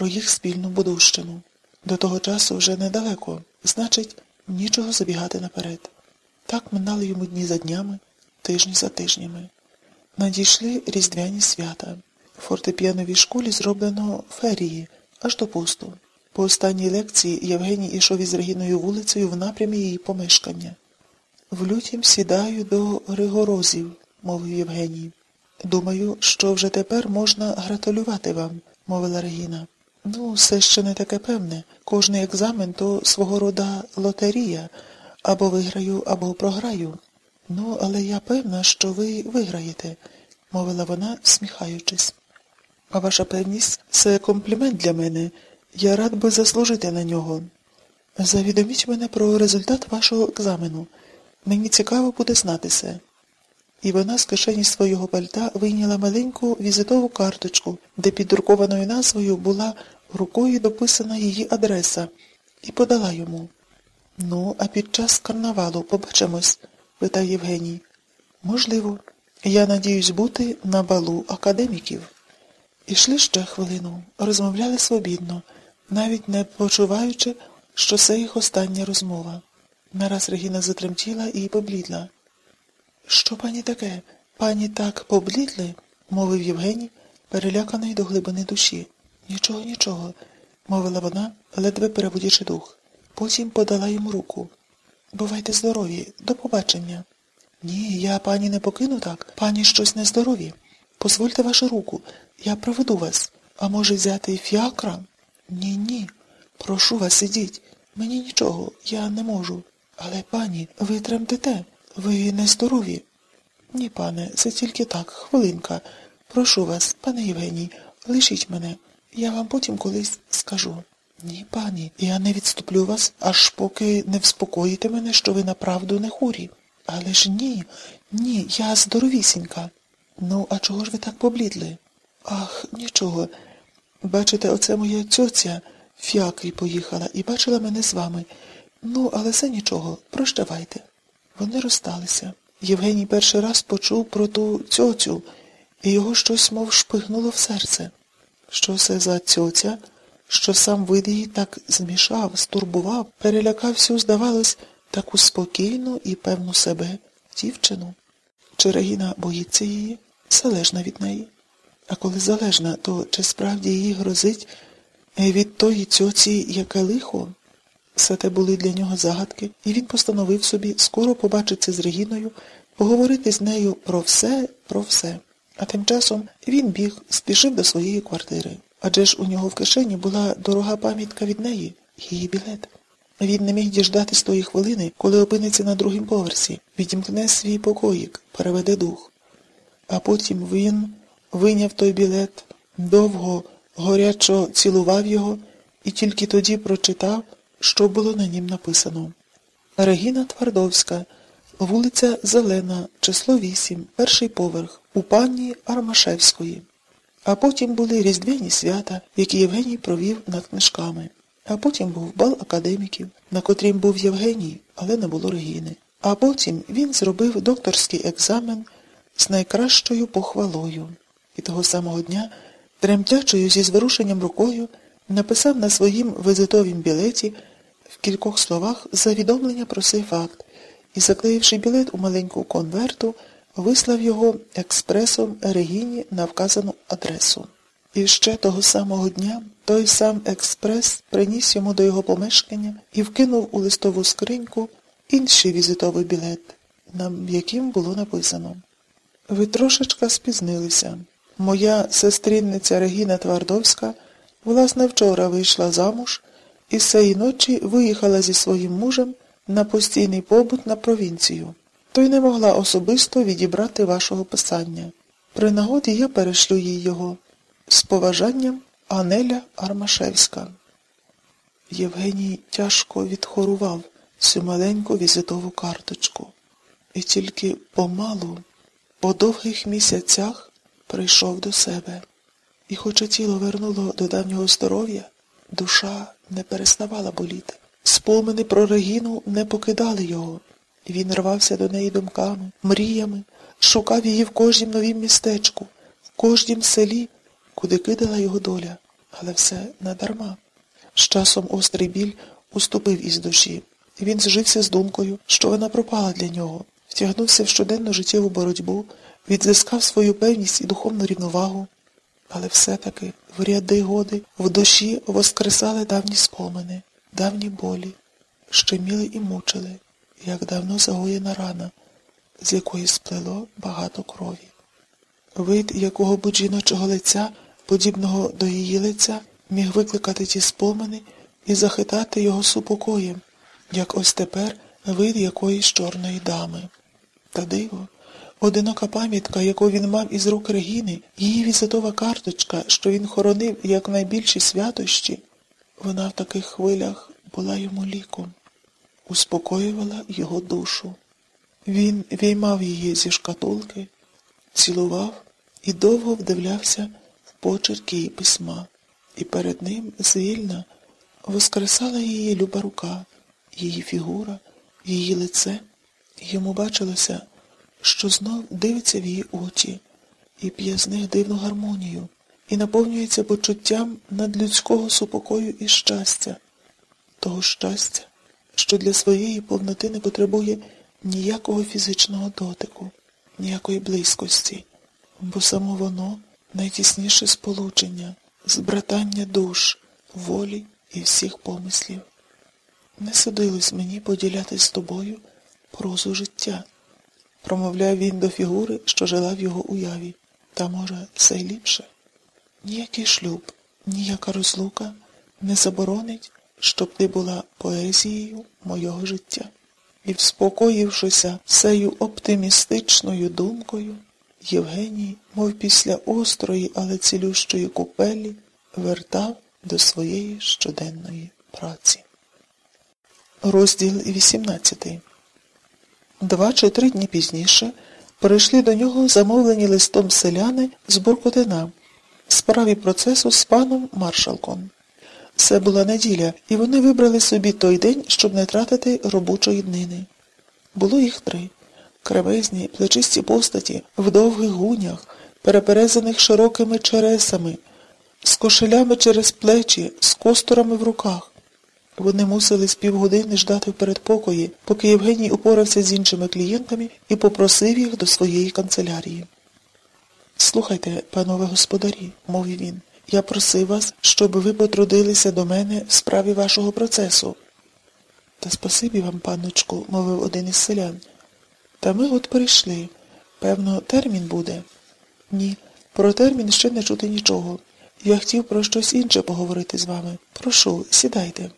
про їх спільну будущину. До того часу вже недалеко, значить, нічого забігати наперед. Так минали йому дні за днями, тижні за тижнями. Надійшли різдвяні свята. В фортепіановій школі зроблено ферії, аж до пусту. По останній лекції Євгеній ішов із Регіною вулицею в напрямі її помешкання. В лютім сідаю до Ригорозів, мовив Євгеній. Думаю, що вже тепер можна гратулювати вам, мовила Регіна. Ну, все ще не таке певне. Кожний екзамен то свого рода лотерія. Або виграю, або програю. Ну, але я певна, що ви виграєте, мовила вона, сміхаючись. А ваша певність це комплімент для мене. Я рад би заслужити на нього. Завідоміть мене про результат вашого екзамену. Мені цікаво буде знатися. І вона з кишені свого пальта вийняла маленьку візитову карточку, де під друкованою назвою була рукою дописана її адреса, і подала йому. Ну, а під час карнавалу побачимось? питав Євгеній. Можливо. Я надіюсь бути на балу академіків. Ішли ще хвилину, розмовляли свобідно, навіть не почуваючи, що це їх остання розмова. Нараз Регіна затремтіла і поблідла. Що пані таке? Пані так поблідли? мовив Євгеній, переляканий до глибини душі. Нічого, нічого, мовила вона, ледве переводячи дух. Потім подала йому руку. Бувайте здорові, до побачення. Ні, я пані не покину так, пані щось нездорові. Позвольте вашу руку, я проведу вас. А може взяти фіакра? Ні, ні. Прошу вас, ідіть. Мені нічого, я не можу. Але, пані, ви тремтете, ви нездорові. Ні, пане, це тільки так, хвилинка. Прошу вас, пане Євгеній, лишіть мене. Я вам потім колись скажу. Ні, пані, я не відступлю вас, аж поки не вспокоїте мене, що ви направду не хворі. Але ж ні, ні, я здоровісінька. Ну, а чого ж ви так поблідли? Ах, нічого. Бачите, оце моя цьоця фіакрі поїхала і бачила мене з вами. Ну, але це нічого, прощавайте. Вони розсталися. Євгеній перший раз почув про ту цьоцю, і його щось, мов шпигнуло в серце. Що це за цьоця? що сам вид її так змішав, стурбував, перелякав всю, здавалось, таку спокійну і певну себе дівчину. Чи Регіна боїться її, залежна від неї. А коли залежна, то чи справді її грозить від тої цьоці яке лихо? Все те були для нього загадки, і він постановив собі скоро побачитися з Регіною, поговорити з нею про все, про все. А тим часом він біг, спішив до своєї квартири. Адже ж у нього в кишені була дорога пам'ятка від неї, її білет. Він не міг діждатись тої хвилини, коли опиниться на другім поверсі, відімкне свій покоїк, переведе дух. А потім він вийняв той білет, довго, горячо цілував його і тільки тоді прочитав, що було на нім написано. Регіна Твардовська, вулиця Зелена, число 8, перший поверх, у пані Армашевської. А потім були різдвяні свята, які Євгеній провів над книжками. А потім був бал академіків, на котрім був Євгеній, але не було Регіни. А потім він зробив докторський екзамен з найкращою похвалою. І того самого дня, тремтячою зі зворушенням рукою, написав на своїм визитовім білеті в кількох словах завідомлення про цей факт і, заклеївши білет у маленьку конверту, вислав його експресом Регіні на вказану адресу. І ще того самого дня той сам експрес приніс йому до його помешкання і вкинув у листову скриньку інший візитовий білет, на яким було написано Ви трошечка спізнилися. Моя сестринниця Регіна Твардовська власне вчора вийшла замуж і цієї ночі виїхала зі своїм мужем на постійний побут на провінцію то й не могла особисто відібрати вашого писання. При нагоді я перешлю їй його. З поважанням Анеля Армашевська. Євгеній тяжко відхорував цю маленьку візитову карточку. І тільки помалу, по довгих місяцях, прийшов до себе. І хоча тіло вернуло до давнього здоров'я, душа не переставала боліти. Спомини про Регіну не покидали його. Він рвався до неї думками, мріями, шукав її в кожнім новім містечку, в кожнім селі, куди кидала його доля. Але все надарма. З часом острий біль уступив із душі. Він зжився з думкою, що вона пропала для нього, втягнувся в щоденну життєву боротьбу, відзискав свою певність і духовну рівновагу. Але все-таки в ряди годи в душі воскресали давні спомини, давні болі, щеміли і мучили, як давно загоєна рана, з якої сплело багато крові. Вид якого будь жіночого лиця, подібного до її лиця, міг викликати ті спомини і захитати його супокоєм, як ось тепер вид якоїсь чорної дами. Та диво, одинока пам'ятка, яку він мав із рук Регіни, її візитова карточка, що він хоронив як найбільші святощі, вона в таких хвилях була йому ліком, успокоювала його душу. Він віймав її зі шкатулки, цілував і довго вдивлявся в почерк її письма, і перед ним звільна воскресала її люба рука, її фігура, її лице. Йому бачилося, що знов дивиться в її очі і п'є з них дивну гармонію, і наповнюється почуттям надлюдського супокою і щастя, того щастя, що для своєї повноти не потребує ніякого фізичного дотику, ніякої близькості, бо само воно найтісніше сполучення, збратання душ, волі і всіх помислів. Не судилось мені поділяти з тобою прозу життя, промовляв він до фігури, що жила в його уяві. Та, може, все й ліпше. Ніякий шлюб, ніяка розлука не заборонить, щоб ти була поезією мого життя. І, вспокоївшися всею оптимістичною думкою, Євгеній, мов після острої, але цілющої купелі, вертав до своєї щоденної праці. Розділ 18 Два чи три дні пізніше прийшли до нього замовлені листом селяни з Буркотина справі процесу з паном маршалком. Це була неділя, і вони вибрали собі той день, щоб не тратити робочої днини. Було їх три кремезні, плечисті постаті, в довгих гунях, переперезаних широкими чересами, з кошелями через плечі, з костурами в руках. Вони мусили з півгодини ждати в передпокої, поки Євгеній упорався з іншими клієнтами і попросив їх до своєї канцелярії. Слухайте, панове господарі, мовив він, я просив вас, щоб ви потрудилися до мене в справі вашого процесу. Та спасибі вам, панночку, мовив один із селян. Та ми от прийшли. Певно, термін буде? Ні, про термін ще не чути нічого. Я хотів про щось інше поговорити з вами. Прошу, сідайте.